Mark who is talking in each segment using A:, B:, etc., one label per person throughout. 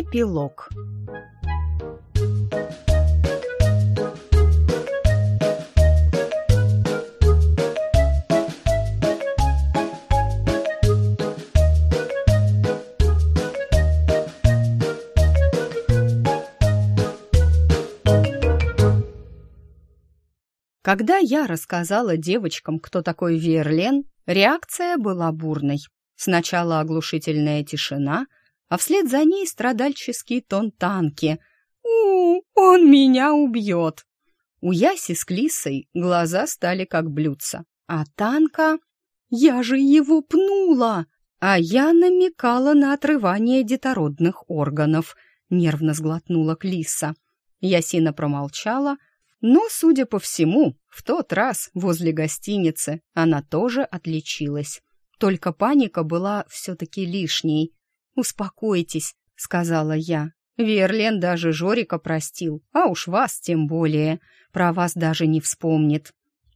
A: Эпилог Когда я рассказала девочкам, кто такой Верлен, реакция была бурной. Сначала оглушительная тишина, а вслед за ней страдальческий тон танки. «У, он меня убьет!» У Яси с Клисой глаза стали как блюдца, а танка... «Я же его пнула!» А я намекала на отрывание детородных органов, нервно сглотнула Клиса. Ясина промолчала, но, судя по всему, в тот раз возле гостиницы она тоже отличилась. Только паника была все-таки лишней. «Успокойтесь», — сказала я. «Верлен даже Жорика простил, а уж вас тем более. Про вас даже не вспомнит».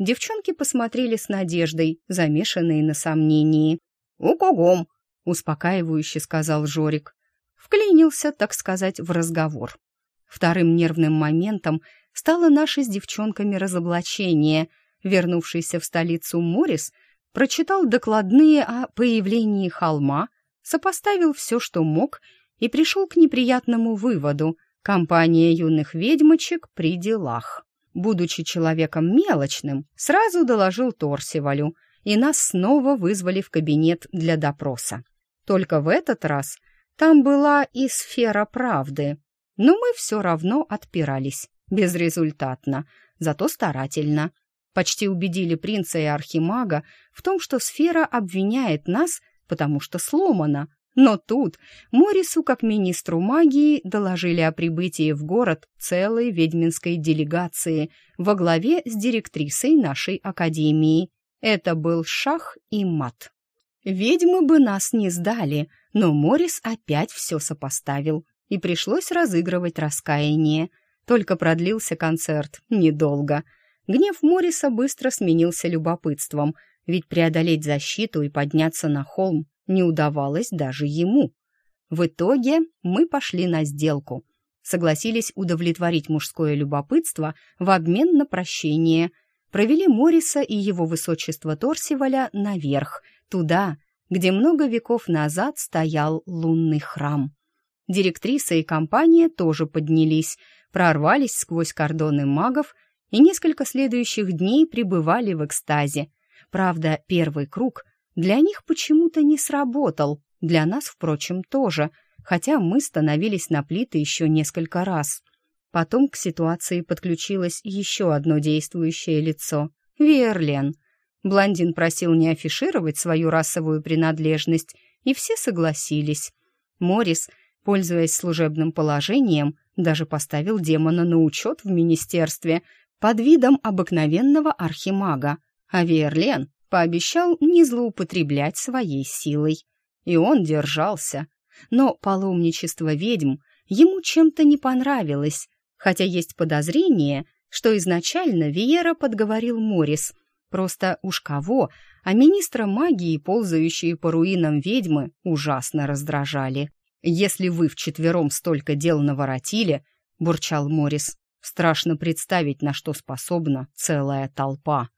A: Девчонки посмотрели с надеждой, замешанные на сомнении. «У-кого?» — успокаивающе сказал Жорик. Вклинился, так сказать, в разговор. Вторым нервным моментом стало наше с девчонками разоблачение. Вернувшийся в столицу Морис прочитал докладные о появлении холма, сопоставил все, что мог, и пришел к неприятному выводу — компания юных ведьмочек при делах. Будучи человеком мелочным, сразу доложил Торсивалю, и нас снова вызвали в кабинет для допроса. Только в этот раз там была и сфера правды, но мы все равно отпирались. Безрезультатно, зато старательно. Почти убедили принца и архимага в том, что сфера обвиняет нас, потому что сломана. Но тут Морису, как министру магии, доложили о прибытии в город целой ведьминской делегации во главе с директрисой нашей академии. Это был шах и мат. Ведьмы бы нас не сдали, но Морис опять все сопоставил, и пришлось разыгрывать раскаяние – только продлился концерт недолго. Гнев Морриса быстро сменился любопытством, ведь преодолеть защиту и подняться на холм не удавалось даже ему. В итоге мы пошли на сделку. Согласились удовлетворить мужское любопытство в обмен на прощение. Провели Морриса и его высочество Торсиваля наверх, туда, где много веков назад стоял лунный храм. Директриса и компания тоже поднялись, прорвались сквозь кордоны магов и несколько следующих дней пребывали в экстазе. Правда, первый круг для них почему-то не сработал, для нас, впрочем, тоже, хотя мы становились на плиты еще несколько раз. Потом к ситуации подключилось еще одно действующее лицо — Верлен. Блондин просил не афишировать свою расовую принадлежность, и все согласились. Морис, пользуясь служебным положением, даже поставил демона на учет в министерстве под видом обыкновенного архимага, а Верлен пообещал не злоупотреблять своей силой. И он держался. Но паломничество ведьм ему чем-то не понравилось, хотя есть подозрение, что изначально Виера подговорил Морис. Просто уж кого, а министра магии, ползающие по руинам ведьмы, ужасно раздражали. «Если вы вчетвером столько дел наворотили», — бурчал Морис, «страшно представить, на что способна целая толпа».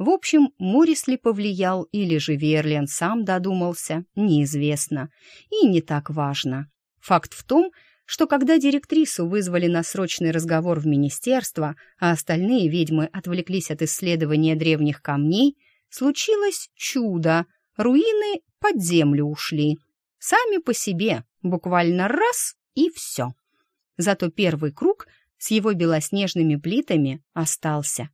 A: В общем, Морис ли повлиял или же Верлен сам додумался, неизвестно. И не так важно. Факт в том, что когда директрису вызвали на срочный разговор в министерство, а остальные ведьмы отвлеклись от исследования древних камней, случилось чудо. Руины под землю ушли. Сами по себе, Буквально раз и все. Зато первый круг с его белоснежными плитами остался.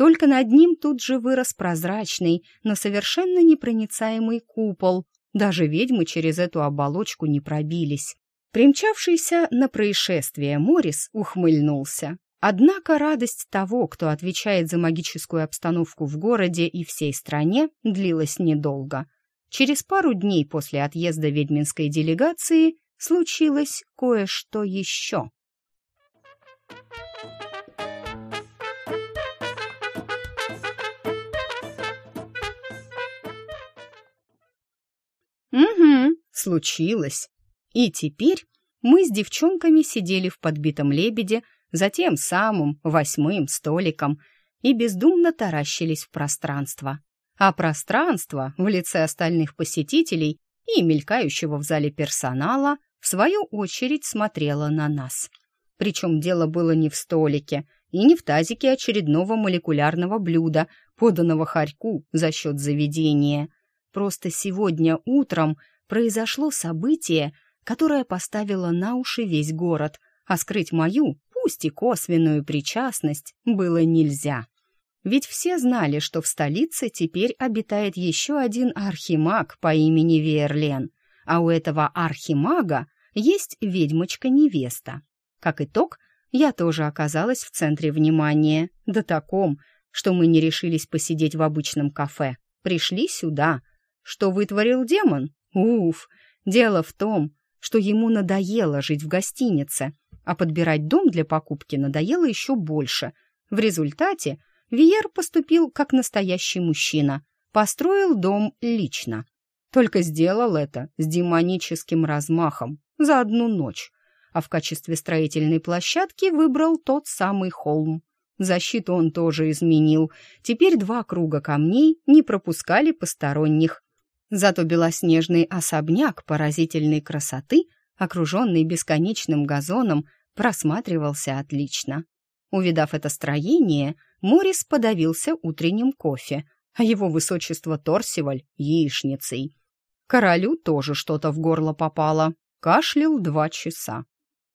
A: Только над ним тут же вырос прозрачный, но совершенно непроницаемый купол. Даже ведьмы через эту оболочку не пробились. Примчавшийся на происшествие Морис ухмыльнулся. Однако радость того, кто отвечает за магическую обстановку в городе и всей стране, длилась недолго. Через пару дней после отъезда ведьминской делегации случилось кое-что еще. Угу, случилось. И теперь мы с девчонками сидели в подбитом лебеде за тем самым восьмым столиком и бездумно таращились в пространство. А пространство в лице остальных посетителей и мелькающего в зале персонала в свою очередь смотрело на нас. Причем дело было не в столике и не в тазике очередного молекулярного блюда, поданного хорьку за счет заведения. Просто сегодня утром произошло событие, которое поставило на уши весь город, а скрыть мою, пусть и косвенную причастность, было нельзя. Ведь все знали, что в столице теперь обитает еще один архимаг по имени Верлен, а у этого архимага есть ведьмочка-невеста. Как итог, я тоже оказалась в центре внимания, да таком, что мы не решились посидеть в обычном кафе. Пришли сюда. Что вытворил демон? Уф! Дело в том, что ему надоело жить в гостинице, а подбирать дом для покупки надоело еще больше. В результате Виер поступил как настоящий мужчина, построил дом лично. Только сделал это с демоническим размахом за одну ночь, а в качестве строительной площадки выбрал тот самый холм. Защиту он тоже изменил. Теперь два круга камней не пропускали посторонних. Зато белоснежный особняк поразительной красоты, окруженный бесконечным газоном, просматривался отлично. Увидав это строение, Морис подавился утренним кофе, а его высочество Торсиваль — яичницей. Королю тоже что-то в горло попало. Кашлял два часа.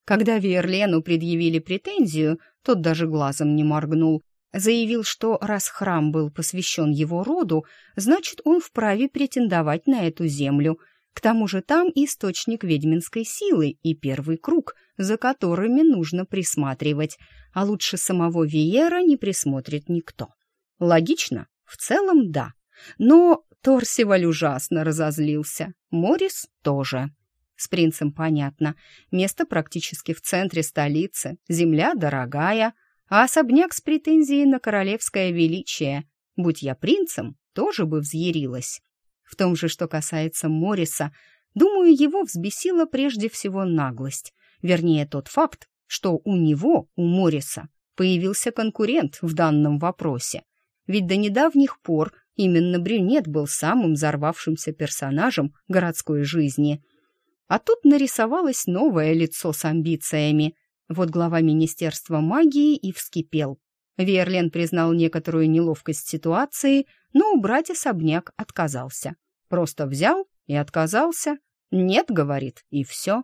A: Когда Верлену предъявили претензию, тот даже глазом не моргнул. Заявил, что раз храм был посвящен его роду, значит, он вправе претендовать на эту землю. К тому же там источник ведьминской силы и первый круг, за которыми нужно присматривать, а лучше самого Виера не присмотрит никто. Логично? В целом, да. Но Торсиваль ужасно разозлился. Морис тоже. С принцем понятно. Место практически в центре столицы, земля дорогая, а особняк с претензией на королевское величие. Будь я принцем, тоже бы взъярилась. В том же, что касается Мориса, думаю, его взбесила прежде всего наглость. Вернее, тот факт, что у него, у Мориса, появился конкурент в данном вопросе. Ведь до недавних пор именно брюнет был самым взорвавшимся персонажем городской жизни – а тут нарисовалось новое лицо с амбициями. Вот глава Министерства магии и вскипел. Верлен признал некоторую неловкость ситуации, но убрать особняк отказался. Просто взял и отказался. «Нет», — говорит, и все.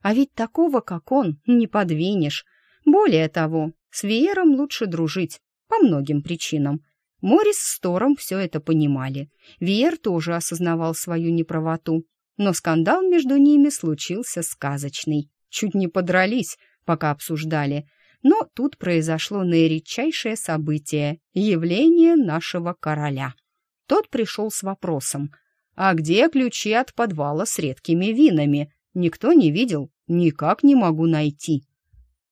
A: А ведь такого, как он, не подвинешь. Более того, с Веером лучше дружить, по многим причинам. Морис с Тором все это понимали. Веер тоже осознавал свою неправоту но скандал между ними случился сказочный. Чуть не подрались, пока обсуждали. Но тут произошло наиредчайшее событие — явление нашего короля. Тот пришел с вопросом. «А где ключи от подвала с редкими винами? Никто не видел? Никак не могу найти».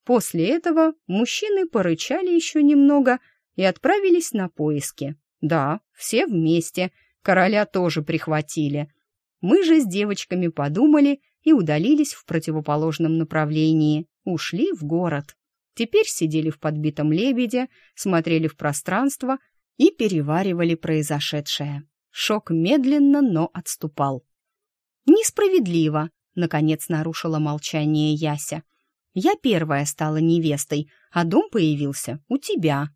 A: После этого мужчины порычали еще немного и отправились на поиски. Да, все вместе. Короля тоже прихватили — мы же с девочками подумали и удалились в противоположном направлении, ушли в город. Теперь сидели в подбитом лебеде, смотрели в пространство и переваривали произошедшее. Шок медленно, но отступал. «Несправедливо», — наконец нарушила молчание Яся. «Я первая стала невестой, а дом появился у тебя».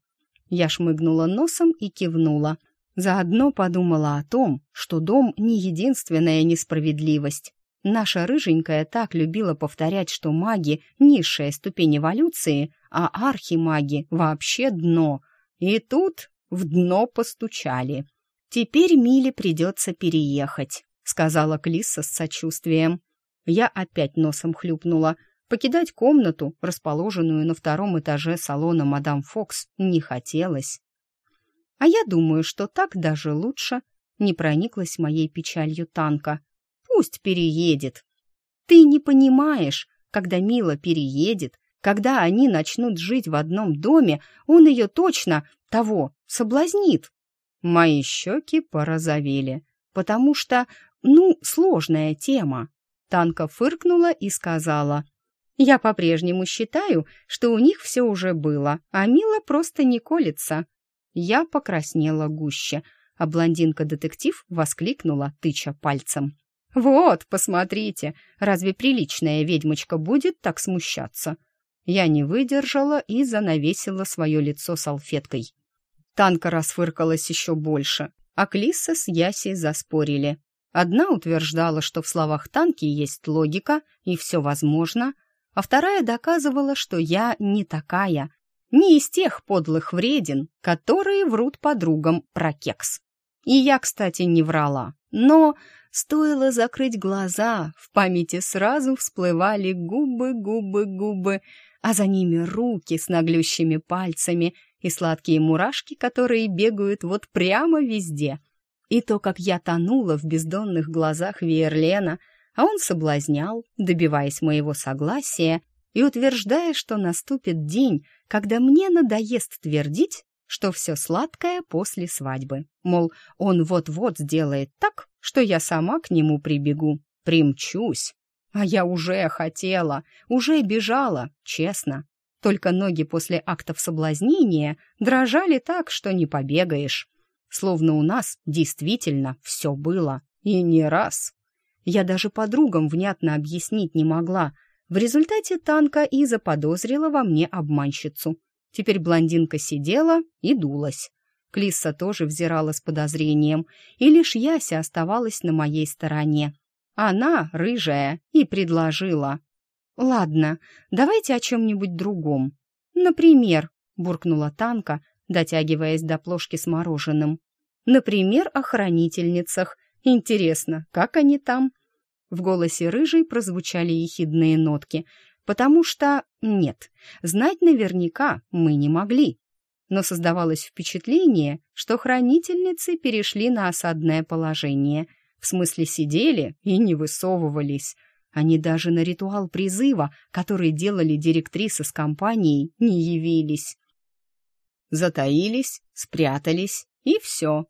A: Я шмыгнула носом и кивнула. Заодно подумала о том, что дом не единственная несправедливость. Наша рыженькая так любила повторять, что маги — низшая ступень эволюции, а архимаги — вообще дно. И тут в дно постучали. «Теперь Миле придется переехать», — сказала Клисса с сочувствием. Я опять носом хлюпнула. Покидать комнату, расположенную на втором этаже салона мадам Фокс, не хотелось. А я думаю, что так даже лучше. Не прониклась моей печалью танка. Пусть переедет. Ты не понимаешь, когда Мила переедет, когда они начнут жить в одном доме, он ее точно того соблазнит. Мои щеки порозовели, потому что, ну, сложная тема. Танка фыркнула и сказала, Я по-прежнему считаю, что у них все уже было, а Мила просто не колется. Я покраснела гуще, а блондинка-детектив воскликнула, тыча пальцем. «Вот, посмотрите, разве приличная ведьмочка будет так смущаться?» Я не выдержала и занавесила свое лицо салфеткой. Танка расфыркалась еще больше, а Клисса с Яси заспорили. Одна утверждала, что в словах Танки есть логика и все возможно, а вторая доказывала, что я не такая, не из тех подлых вреден, которые врут подругам про кекс. И я, кстати, не врала, но стоило закрыть глаза, в памяти сразу всплывали губы, губы, губы, а за ними руки с наглющими пальцами и сладкие мурашки, которые бегают вот прямо везде. И то, как я тонула в бездонных глазах Виерлена, а он соблазнял, добиваясь моего согласия и утверждая, что наступит день, когда мне надоест твердить, что все сладкое после свадьбы. Мол, он вот-вот сделает так, что я сама к нему прибегу, примчусь. А я уже хотела, уже бежала, честно. Только ноги после актов соблазнения дрожали так, что не побегаешь. Словно у нас действительно все было. И не раз. Я даже подругам внятно объяснить не могла. В результате танка и заподозрила во мне обманщицу. Теперь блондинка сидела и дулась. Клисса тоже взирала с подозрением, и лишь Яся оставалась на моей стороне. Она, рыжая, и предложила. «Ладно, давайте о чем-нибудь другом. Например», — буркнула Танка, дотягиваясь до плошки с мороженым. «Например, о хранительницах. Интересно, как они там?» В голосе рыжей прозвучали ехидные нотки, потому что... Нет, знать наверняка мы не могли. Но создавалось впечатление, что хранительницы перешли на осадное положение — в смысле, сидели и не высовывались. Они даже на ритуал призыва, который делали директрисы с компанией, не явились. Затаились, спрятались, и все.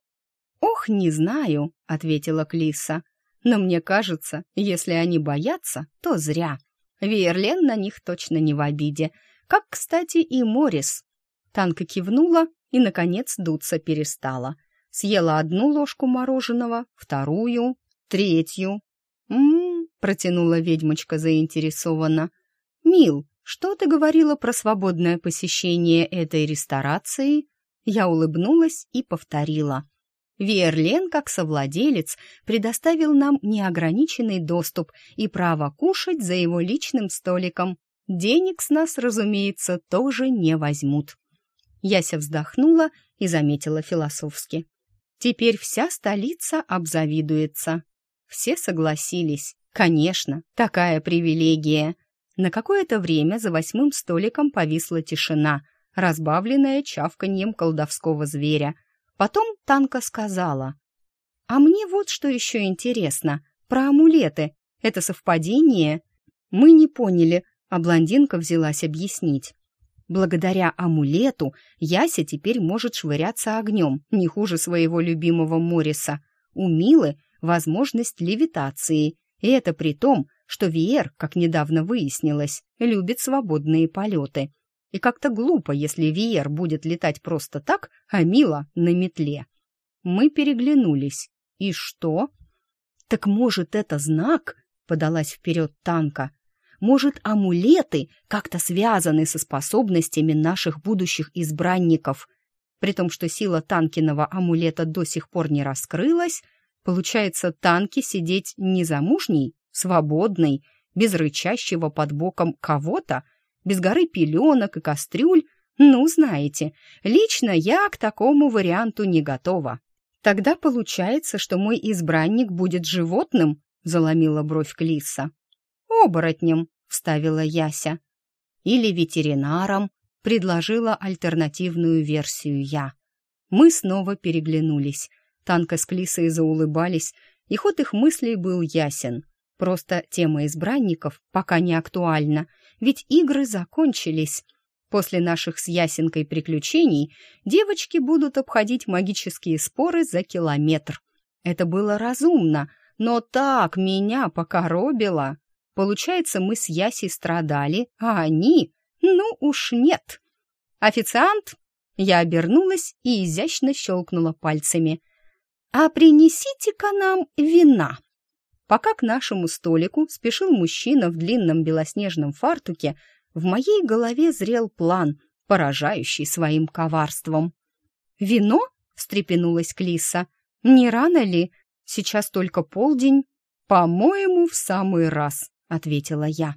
A: «Ох, не знаю», — ответила Клиса. «Но мне кажется, если они боятся, то зря. Верлен на них точно не в обиде. Как, кстати, и Морис». Танка кивнула и, наконец, дуться перестала съела одну ложку мороженого, вторую, третью. «М-м-м», протянула ведьмочка заинтересованно. «Мил, что ты говорила про свободное посещение этой ресторации?» Я улыбнулась и повторила. Верлен, как совладелец, предоставил нам неограниченный доступ и право кушать за его личным столиком. Денег с нас, разумеется, тоже не возьмут. Яся вздохнула и заметила философски. Теперь вся столица обзавидуется. Все согласились. Конечно, такая привилегия. На какое-то время за восьмым столиком повисла тишина, разбавленная чавканьем колдовского зверя. Потом Танка сказала. «А мне вот что еще интересно. Про амулеты. Это совпадение?» Мы не поняли, а блондинка взялась объяснить. Благодаря амулету Яся теперь может швыряться огнем, не хуже своего любимого Мориса. У Милы возможность левитации, и это при том, что Виер, как недавно выяснилось, любит свободные полеты. И как-то глупо, если Виер будет летать просто так, а Мила на метле. Мы переглянулись. И что? Так может, это знак? Подалась вперед танка. Может, амулеты как-то связаны со способностями наших будущих избранников? При том, что сила Танкиного амулета до сих пор не раскрылась, получается, Танки сидеть незамужней, свободной, без рычащего под боком кого-то, без горы пеленок и кастрюль, ну, знаете, лично я к такому варианту не готова. Тогда получается, что мой избранник будет животным, заломила бровь Клиса. Оборотнем, вставила Яся. Или ветеринаром, предложила альтернативную версию я. Мы снова переглянулись. Танка с Клисой заулыбались, и ход их мыслей был ясен. Просто тема избранников пока не актуальна, ведь игры закончились. После наших с Ясенкой приключений девочки будут обходить магические споры за километр. Это было разумно, но так меня покоробило. Получается, мы с Ясей страдали, а они... Ну уж нет. «Официант!» Я обернулась и изящно щелкнула пальцами. «А принесите-ка нам вина!» Пока к нашему столику спешил мужчина в длинном белоснежном фартуке, в моей голове зрел план, поражающий своим коварством. «Вино?» — встрепенулась Клиса. «Не рано ли? Сейчас только полдень». «По-моему, в самый раз», — ответила я.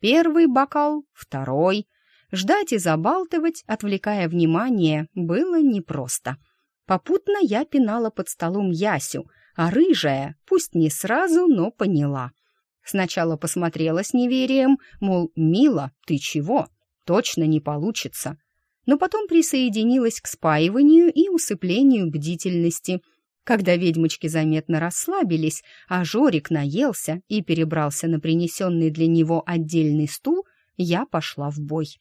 A: «Первый бокал, второй». Ждать и забалтывать, отвлекая внимание, было непросто. Попутно я пинала под столом Ясю, а рыжая, пусть не сразу, но поняла. Сначала посмотрела с неверием, мол, «Мила, ты чего? Точно не получится». Но потом присоединилась к спаиванию и усыплению бдительности. Когда ведьмочки заметно расслабились, а Жорик наелся и перебрался на принесенный для него отдельный стул, я пошла в бой.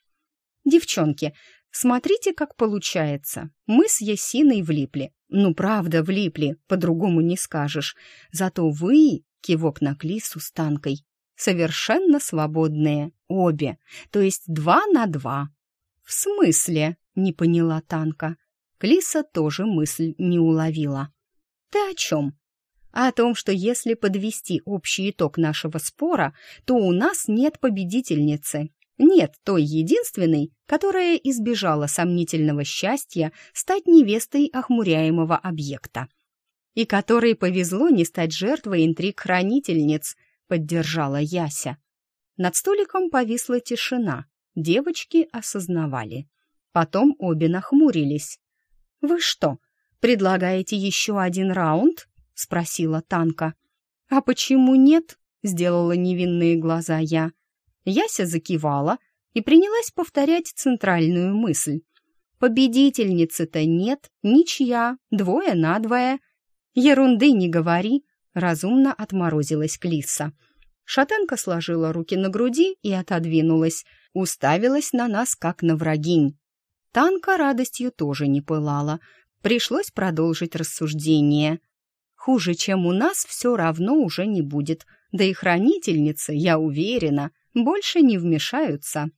A: «Девчонки, смотрите, как получается. Мы с Ясиной влипли. Ну, правда, влипли, по-другому не скажешь. Зато вы, кивок на Клису с Танкой, совершенно свободные, обе, то есть два на два. В смысле? Не поняла Танка. Клиса тоже мысль не уловила. Ты о чем? о том, что если подвести общий итог нашего спора, то у нас нет победительницы. Нет той единственной, которая избежала сомнительного счастья стать невестой охмуряемого объекта. И которой повезло не стать жертвой интриг хранительниц, поддержала Яся. Над столиком повисла тишина. Девочки осознавали. Потом обе нахмурились. «Вы что, предлагаете еще один раунд?» — спросила Танка. «А почему нет?» — сделала невинные глаза я. Яся закивала и принялась повторять центральную мысль. «Победительницы-то нет, ничья, двое на двое». «Ерунды не говори», — разумно отморозилась Клиса. Шатенка сложила руки на груди и отодвинулась, уставилась на нас, как на врагинь. Танка радостью тоже не пылала. Пришлось продолжить рассуждение. Хуже, чем у нас, все равно уже не будет. Да и хранительницы, я уверена, больше не вмешаются.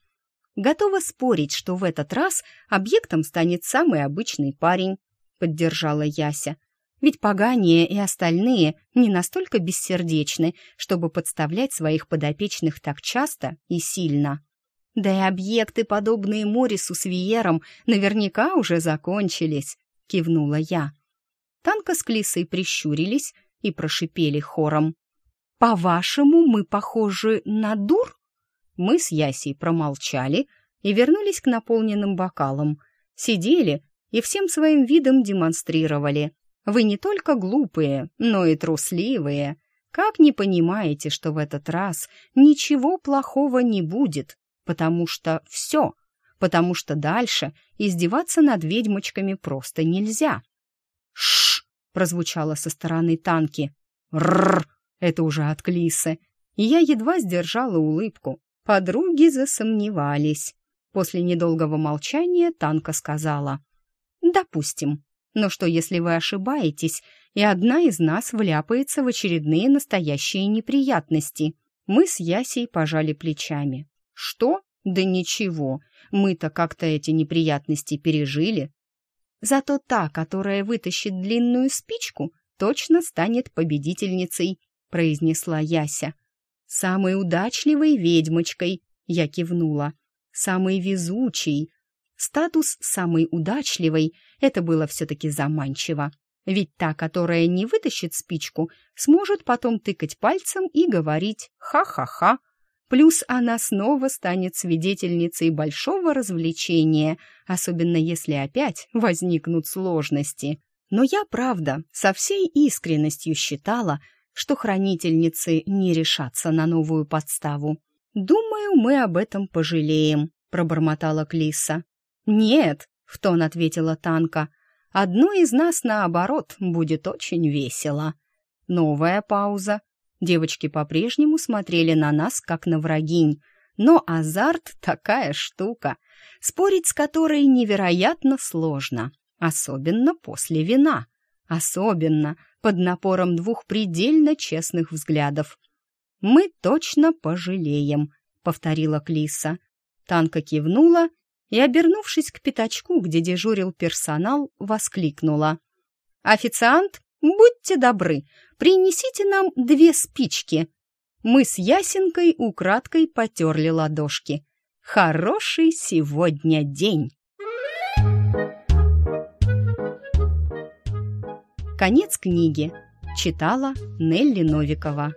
A: Готова спорить, что в этот раз объектом станет самый обычный парень, поддержала Яся. Ведь погания и остальные не настолько бессердечны, чтобы подставлять своих подопечных так часто и сильно. Да и объекты, подобные Морису с Виером, наверняка уже закончились, кивнула я. Танка с Клисой прищурились и прошипели хором. «По-вашему, мы похожи на дур?» Мы с Ясей промолчали и вернулись к наполненным бокалам. Сидели и всем своим видом демонстрировали. Вы не только глупые, но и трусливые. Как не понимаете, что в этот раз ничего плохого не будет, потому что все, потому что дальше издеваться над ведьмочками просто нельзя. Шш! прозвучало со стороны танки. Рррр! Это уже от Клисы. И я едва сдержала улыбку. Подруги засомневались. После недолгого молчания Танка сказала. «Допустим. Но что, если вы ошибаетесь, и одна из нас вляпается в очередные настоящие неприятности?» Мы с Ясей пожали плечами. «Что? Да ничего. Мы-то как-то эти неприятности пережили. Зато та, которая вытащит длинную спичку, точно станет победительницей», произнесла Яся. «Самой удачливой ведьмочкой», — я кивнула. «Самой везучей». Статус «самой удачливой» — это было все-таки заманчиво. Ведь та, которая не вытащит спичку, сможет потом тыкать пальцем и говорить «ха-ха-ха». Плюс она снова станет свидетельницей большого развлечения, особенно если опять возникнут сложности. Но я, правда, со всей искренностью считала, что хранительницы не решатся на новую подставу. «Думаю, мы об этом пожалеем», — пробормотала Клиса. «Нет», — в тон ответила Танка, — «одной из нас, наоборот, будет очень весело». Новая пауза. Девочки по-прежнему смотрели на нас, как на врагинь. Но азарт — такая штука, спорить с которой невероятно сложно, особенно после вина. Особенно под напором двух предельно честных взглядов. мы точно пожалеем», — повторила Клиса. Танка кивнула и, обернувшись к пятачку, где дежурил персонал, воскликнула. «Официант, будьте добры, принесите нам две спички». Мы с Ясенкой украдкой потерли ладошки. «Хороший сегодня день!» Конец книги. Читала Нелли Новикова.